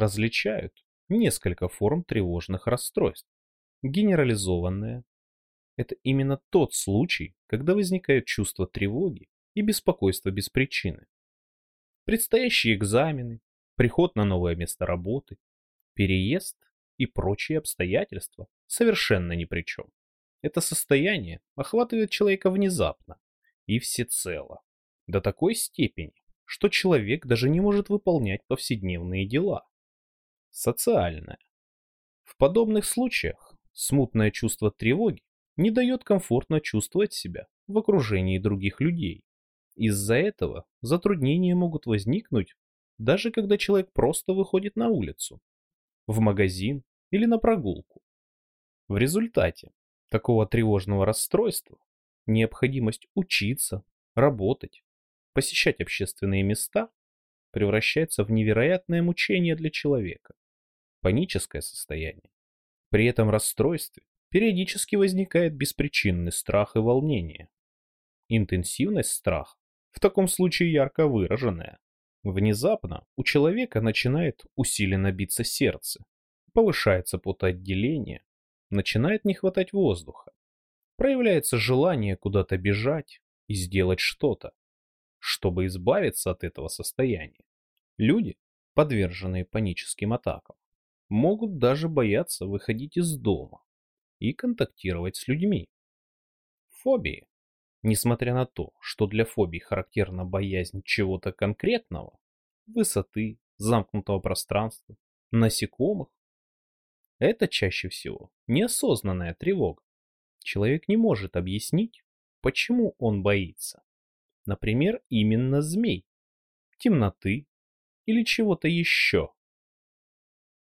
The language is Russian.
различают несколько форм тревожных расстройств. Генерализованное – это именно тот случай, когда возникает чувство тревоги и беспокойства без причины. Предстоящие экзамены, приход на новое место работы, переезд и прочие обстоятельства совершенно ни при чем. Это состояние охватывает человека внезапно и всецело, до такой степени, что человек даже не может выполнять повседневные дела. Социальное. В подобных случаях смутное чувство тревоги не дает комфортно чувствовать себя в окружении других людей. Из-за этого затруднения могут возникнуть даже когда человек просто выходит на улицу, в магазин или на прогулку. В результате такого тревожного расстройства необходимость учиться, работать, посещать общественные места превращается в невероятное мучение для человека, паническое состояние. При этом расстройстве периодически возникает беспричинный страх и волнение. Интенсивность страха в таком случае ярко выраженная. Внезапно у человека начинает усиленно биться сердце, повышается потоотделение, начинает не хватать воздуха, проявляется желание куда-то бежать и сделать что-то, чтобы избавиться от этого состояния. Люди, подверженные паническим атакам, могут даже бояться выходить из дома и контактировать с людьми. Фобии Несмотря на то, что для фобий характерна боязнь чего-то конкретного, высоты, замкнутого пространства, насекомых, это чаще всего неосознанная тревога. Человек не может объяснить, почему он боится. Например, именно змей, темноты или чего-то еще.